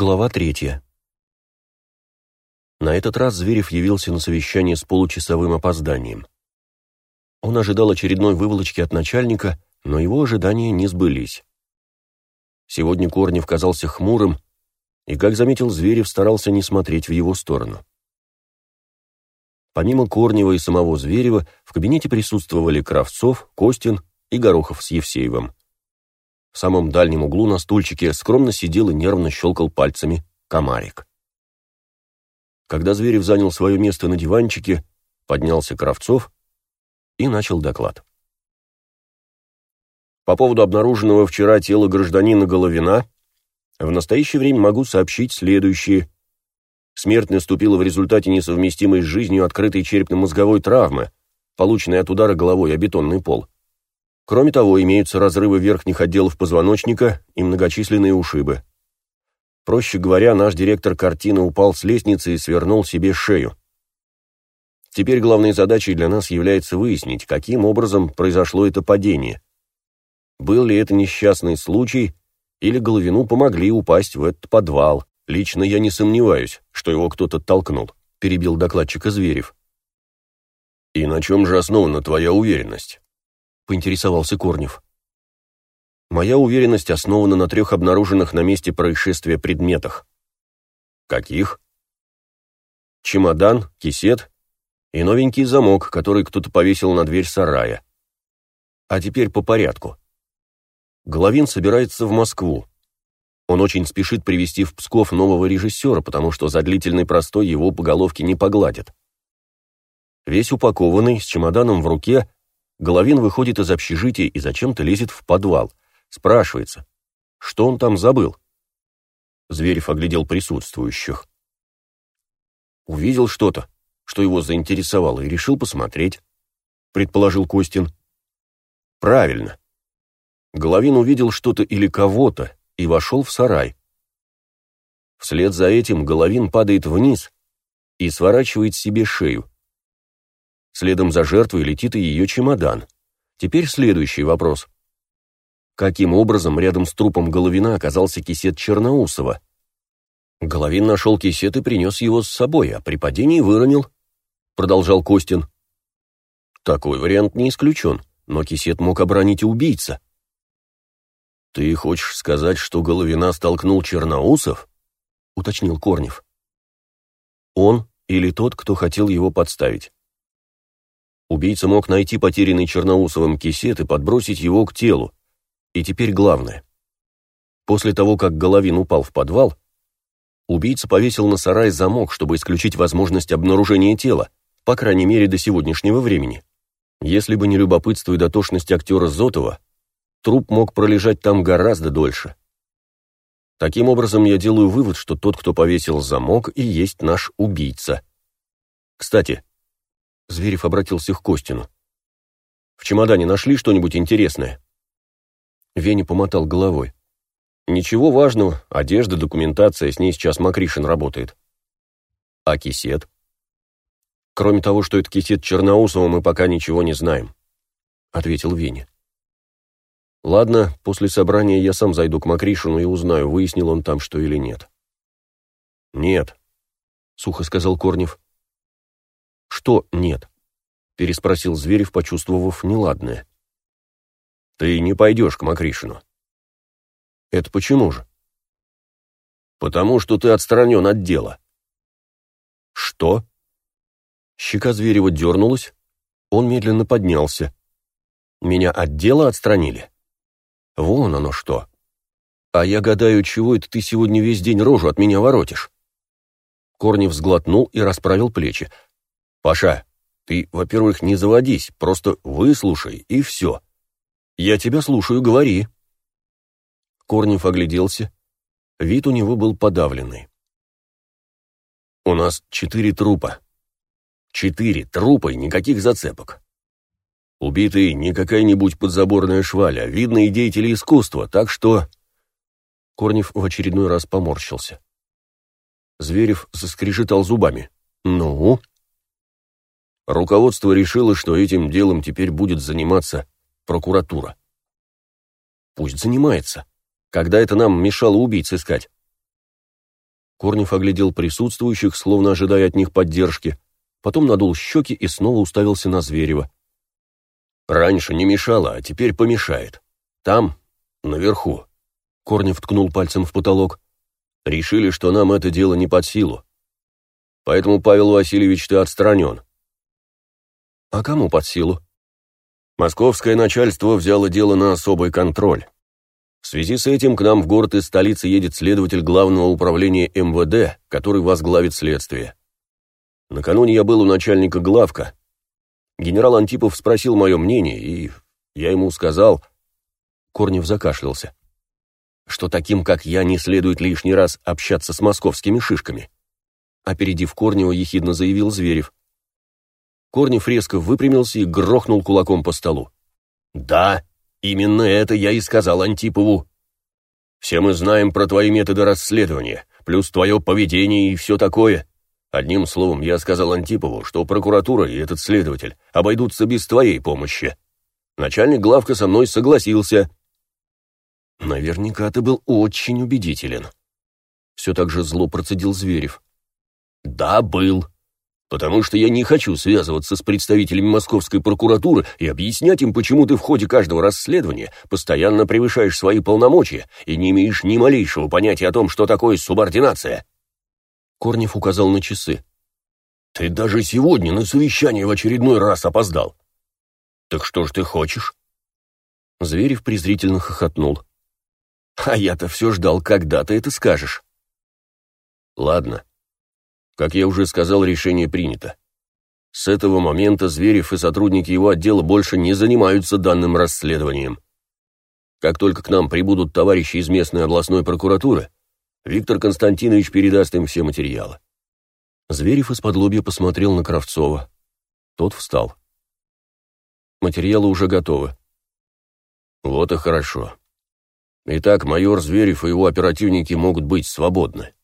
Глава третья. На этот раз Зверев явился на совещание с получасовым опозданием. Он ожидал очередной выволочки от начальника, но его ожидания не сбылись. Сегодня Корнев казался хмурым, и, как заметил Зверев, старался не смотреть в его сторону. Помимо Корнева и самого Зверева, в кабинете присутствовали Кравцов, Костин и Горохов с Евсеевым. В самом дальнем углу на стульчике скромно сидел и нервно щелкал пальцами комарик. Когда Зверев занял свое место на диванчике, поднялся Кравцов и начал доклад. По поводу обнаруженного вчера тела гражданина Головина, в настоящее время могу сообщить следующее. Смерть наступила в результате несовместимой с жизнью открытой черепно-мозговой травмы, полученной от удара головой о бетонный пол. Кроме того, имеются разрывы верхних отделов позвоночника и многочисленные ушибы. Проще говоря, наш директор картины упал с лестницы и свернул себе шею. Теперь главной задачей для нас является выяснить, каким образом произошло это падение. Был ли это несчастный случай, или Головину помогли упасть в этот подвал. Лично я не сомневаюсь, что его кто-то толкнул, перебил докладчика Зверев. И на чем же основана твоя уверенность? Поинтересовался Корнев. Моя уверенность основана на трех обнаруженных на месте происшествия предметах. Каких? Чемодан, кисет и новенький замок, который кто-то повесил на дверь сарая. А теперь по порядку. Головин собирается в Москву. Он очень спешит привести в Псков нового режиссера, потому что за длительный простой его по головке не погладят. Весь упакованный, с чемоданом в руке, Головин выходит из общежития и зачем-то лезет в подвал. Спрашивается, что он там забыл? Зверев оглядел присутствующих. Увидел что-то, что его заинтересовало, и решил посмотреть, предположил Костин. Правильно. Головин увидел что-то или кого-то и вошел в сарай. Вслед за этим Головин падает вниз и сворачивает себе шею. Следом за жертвой летит и ее чемодан. Теперь следующий вопрос. Каким образом рядом с трупом Головина оказался кисет Черноусова? Головин нашел кисет и принес его с собой, а при падении выронил, продолжал Костин. Такой вариант не исключен, но кисет мог обронить и убийца. Ты хочешь сказать, что Головина столкнул Черноусов? уточнил Корнев. Он или тот, кто хотел его подставить. Убийца мог найти потерянный Черноусовым кисет и подбросить его к телу. И теперь главное. После того, как Головин упал в подвал, убийца повесил на сарай замок, чтобы исключить возможность обнаружения тела, по крайней мере до сегодняшнего времени. Если бы не любопытство и дотошность актера Зотова, труп мог пролежать там гораздо дольше. Таким образом, я делаю вывод, что тот, кто повесил замок, и есть наш убийца. Кстати, Зверев обратился к Костину. «В чемодане нашли что-нибудь интересное?» Веня помотал головой. «Ничего важного. Одежда, документация, с ней сейчас Макришин работает». «А кисет?» «Кроме того, что это кисет Черноусова, мы пока ничего не знаем», — ответил Веня. «Ладно, после собрания я сам зайду к Макришину и узнаю, выяснил он там что или нет». «Нет», — сухо сказал Корнев. «Что нет?» — переспросил Зверев, почувствовав неладное. «Ты не пойдешь к Макришину». «Это почему же?» «Потому что ты отстранен от дела». «Что?» Щека Зверева дернулась, он медленно поднялся. «Меня от дела отстранили?» «Вон оно что!» «А я гадаю, чего это ты сегодня весь день рожу от меня воротишь?» Корнев сглотнул и расправил плечи. Паша, ты, во-первых, не заводись, просто выслушай, и все. Я тебя слушаю, говори. Корнев огляделся. Вид у него был подавленный. У нас четыре трупа. Четыре трупа и никаких зацепок. Убитый не какая-нибудь подзаборная шваля, а видные деятели искусства, так что... Корнев в очередной раз поморщился. Зверев заскрежетал зубами. «Ну?» Руководство решило, что этим делом теперь будет заниматься прокуратура. Пусть занимается. Когда это нам мешало убийц искать? Корнев оглядел присутствующих, словно ожидая от них поддержки, потом надул щеки и снова уставился на Зверева. «Раньше не мешало, а теперь помешает. Там, наверху». Корнев ткнул пальцем в потолок. «Решили, что нам это дело не под силу. Поэтому, Павел Васильевич, ты отстранен». «А кому под силу?» Московское начальство взяло дело на особый контроль. В связи с этим к нам в город из столицы едет следователь главного управления МВД, который возглавит следствие. Накануне я был у начальника главка. Генерал Антипов спросил мое мнение, и я ему сказал... Корнев закашлялся. Что таким, как я, не следует лишний раз общаться с московскими шишками. Опередив Корнева, ехидно заявил Зверев. Корнев резко выпрямился и грохнул кулаком по столу. «Да, именно это я и сказал Антипову. Все мы знаем про твои методы расследования, плюс твое поведение и все такое. Одним словом, я сказал Антипову, что прокуратура и этот следователь обойдутся без твоей помощи. Начальник главка со мной согласился. Наверняка ты был очень убедителен. Все так же зло процедил Зверев. Да, был. Потому что я не хочу связываться с представителями московской прокуратуры и объяснять им, почему ты в ходе каждого расследования постоянно превышаешь свои полномочия и не имеешь ни малейшего понятия о том, что такое субординация. Корнев указал на часы. «Ты даже сегодня на совещание в очередной раз опоздал. Так что ж ты хочешь?» Зверев презрительно хохотнул. «А я-то все ждал, когда ты это скажешь». «Ладно. Как я уже сказал, решение принято. С этого момента Зверев и сотрудники его отдела больше не занимаются данным расследованием. Как только к нам прибудут товарищи из местной областной прокуратуры, Виктор Константинович передаст им все материалы. Зверев из-под лобья посмотрел на Кравцова. Тот встал. Материалы уже готовы. Вот и хорошо. Итак, майор Зверев и его оперативники могут быть свободны.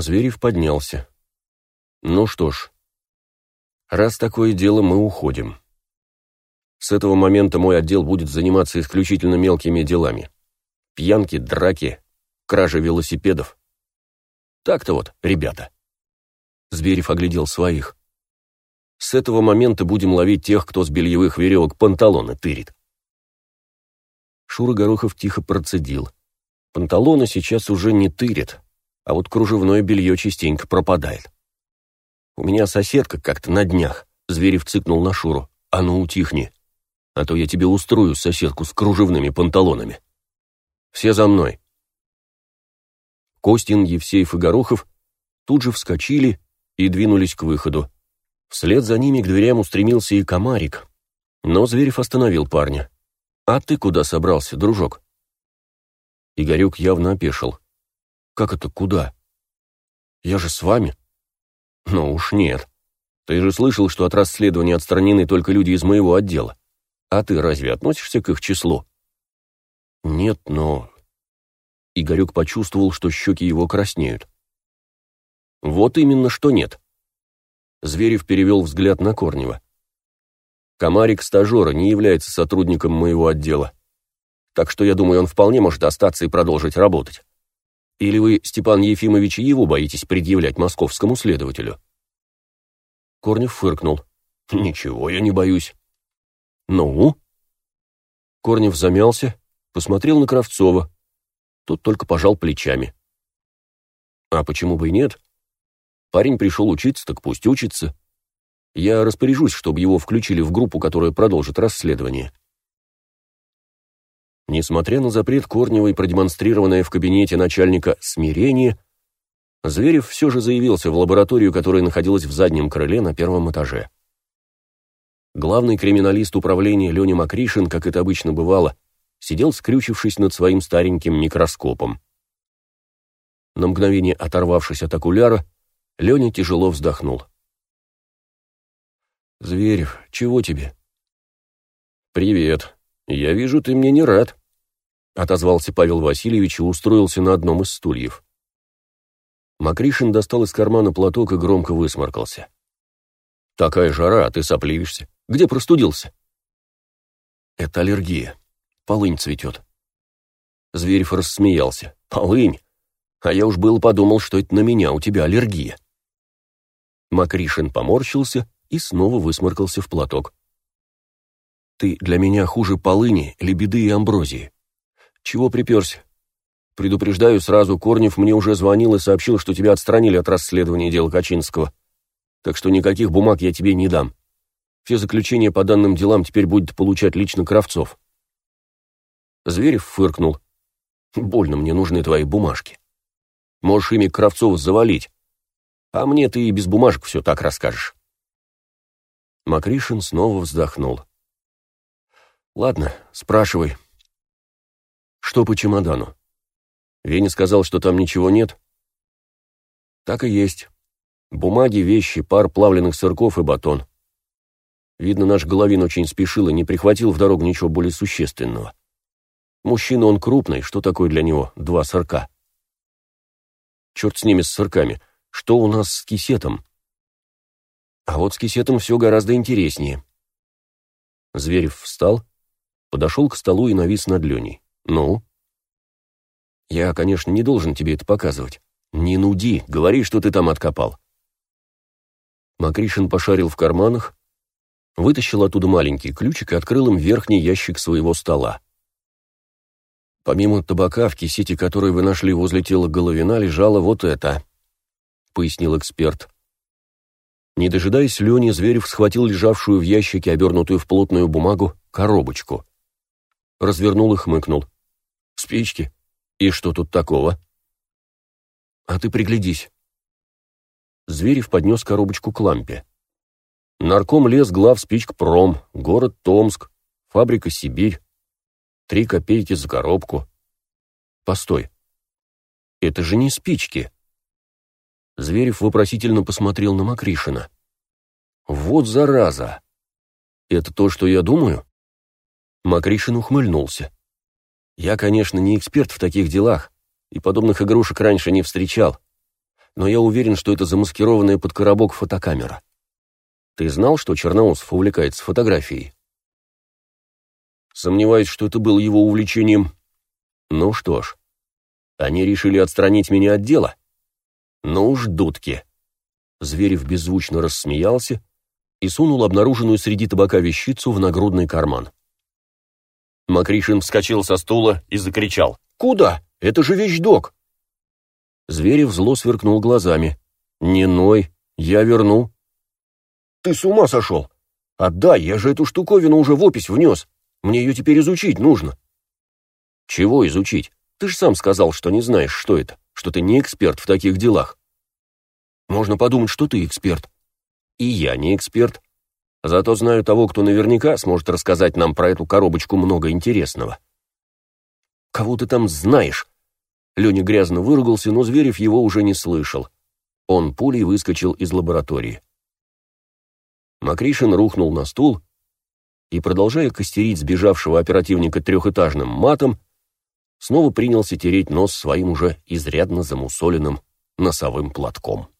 Зверев поднялся. Ну что ж, раз такое дело, мы уходим. С этого момента мой отдел будет заниматься исключительно мелкими делами. Пьянки, драки, кража велосипедов. Так-то вот, ребята. Зверев оглядел своих. С этого момента будем ловить тех, кто с бельевых веревок панталоны тырит. Шура Горохов тихо процедил. Панталоны сейчас уже не тырят, а вот кружевное белье частенько пропадает. У меня соседка как-то на днях. Зверев цыкнул на Шуру. А ну утихни, а то я тебе устрою соседку с кружевными панталонами. Все за мной. Костин, Евсеев и Горохов тут же вскочили и двинулись к выходу. Вслед за ними к дверям устремился и комарик. Но Зверев остановил парня. «А ты куда собрался, дружок?» Игорек явно опешил. «Как это куда? Я же с вами?» «Ну уж нет. Ты же слышал, что от расследования отстранены только люди из моего отдела. А ты разве относишься к их числу?» «Нет, но Игорек почувствовал, что щеки его краснеют. «Вот именно что нет». Зверев перевел взгляд на Корнева. «Комарик стажера не является сотрудником моего отдела. Так что я думаю, он вполне может остаться и продолжить работать. Или вы, Степан Ефимович, его боитесь предъявлять московскому следователю?» Корнев фыркнул. «Ничего, я не боюсь». «Ну?» Корнев замялся, посмотрел на Кравцова, тот только пожал плечами. А почему бы и нет? Парень пришел учиться, так пусть учится. Я распоряжусь, чтобы его включили в группу, которая продолжит расследование. Несмотря на запрет Корневой, продемонстрированное в кабинете начальника смирение, Зверев все же заявился в лабораторию, которая находилась в заднем крыле на первом этаже. Главный криминалист управления Леня Макришин, как это обычно бывало, сидел скрючившись над своим стареньким микроскопом. На мгновение оторвавшись от окуляра, Леня тяжело вздохнул. «Зверев, чего тебе?» «Привет. Я вижу, ты мне не рад», — отозвался Павел Васильевич и устроился на одном из стульев. Макришин достал из кармана платок и громко высморкался. «Такая жара, а ты сопливишься. Где простудился?» «Это аллергия», Полынь цветет. Зверев рассмеялся. Полынь? А я уж был подумал, что это на меня, у тебя аллергия. Макришин поморщился и снова высморкался в платок. Ты для меня хуже полыни, лебеды и амброзии. Чего приперся? Предупреждаю сразу, Корнев мне уже звонил и сообщил, что тебя отстранили от расследования дела Качинского. Так что никаких бумаг я тебе не дам. Все заключения по данным делам теперь будет получать лично Кравцов. Зверев фыркнул. Больно мне нужны твои бумажки. Можешь ими Кравцова завалить. А мне ты и без бумажек все так расскажешь. Макришин снова вздохнул. Ладно, спрашивай. Что по чемодану? Веня сказал, что там ничего нет? Так и есть. Бумаги, вещи, пар плавленных сырков и батон. Видно, наш Головин очень спешил и не прихватил в дорогу ничего более существенного. Мужчина он крупный, что такое для него два сырка? Черт с ними, с сырками. Что у нас с кисетом? А вот с кисетом все гораздо интереснее. Зверев встал, подошел к столу и навис над Леней. «Ну?» «Я, конечно, не должен тебе это показывать. Не нуди, говори, что ты там откопал». Макришин пошарил в карманах, вытащил оттуда маленький ключик и открыл им верхний ящик своего стола. Помимо табака, в кисете, который вы нашли возле тела Головина, лежало вот это, — пояснил эксперт. Не дожидаясь Лени, Зверев схватил лежавшую в ящике, обернутую в плотную бумагу, коробочку. Развернул и хмыкнул. «Спички? И что тут такого?» «А ты приглядись». Зверев поднес коробочку к лампе. Нарком лес глав спичк пром, город Томск, фабрика Сибирь. Три копейки за коробку. Постой. Это же не спички. Зверев вопросительно посмотрел на Макришина. Вот зараза. Это то, что я думаю? Макришин ухмыльнулся. Я, конечно, не эксперт в таких делах, и подобных игрушек раньше не встречал, но я уверен, что это замаскированная под коробок фотокамера. Ты знал, что Черноусов увлекается фотографией? Сомневаюсь, что это было его увлечением. Ну что ж, они решили отстранить меня от дела. Ну уж, дудки. Зверев беззвучно рассмеялся и сунул обнаруженную среди табака вещицу в нагрудный карман. Макришин вскочил со стула и закричал. «Куда? Это же вещдок!» Зверев зло сверкнул глазами. «Не ной, я верну». «Ты с ума сошел? Отдай, я же эту штуковину уже в опись внес. Мне ее теперь изучить нужно». «Чего изучить? Ты же сам сказал, что не знаешь, что это, что ты не эксперт в таких делах». «Можно подумать, что ты эксперт». «И я не эксперт. Зато знаю того, кто наверняка сможет рассказать нам про эту коробочку много интересного. «Кого ты там знаешь?» Леня грязно выругался, но Зверев его уже не слышал. Он пулей выскочил из лаборатории. Макришин рухнул на стул и, продолжая костерить сбежавшего оперативника трехэтажным матом, снова принялся тереть нос своим уже изрядно замусоленным носовым платком.